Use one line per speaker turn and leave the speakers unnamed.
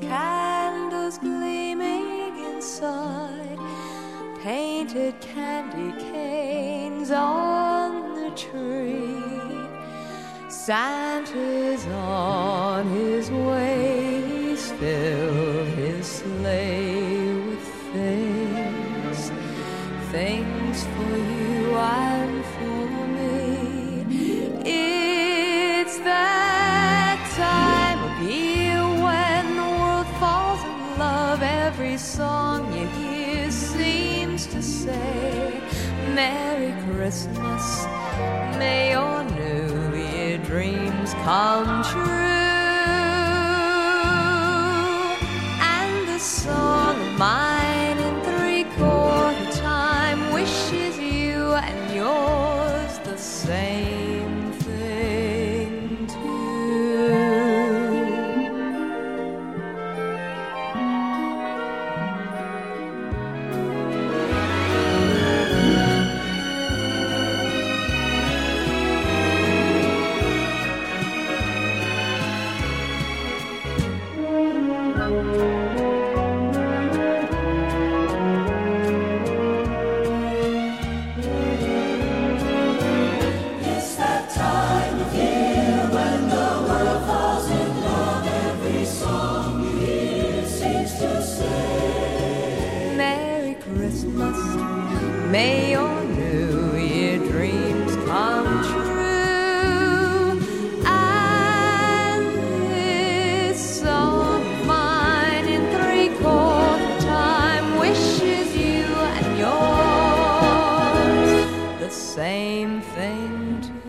Candles gleaming inside, painted candy canes on the tree. Santa's on his way, he's filled his sleigh with things, things for you. Merry Christmas, may your New Year dreams come true. Christmas. May your New Year dreams come true. And this song of mine in three quarter time wishes you and yours the same thing.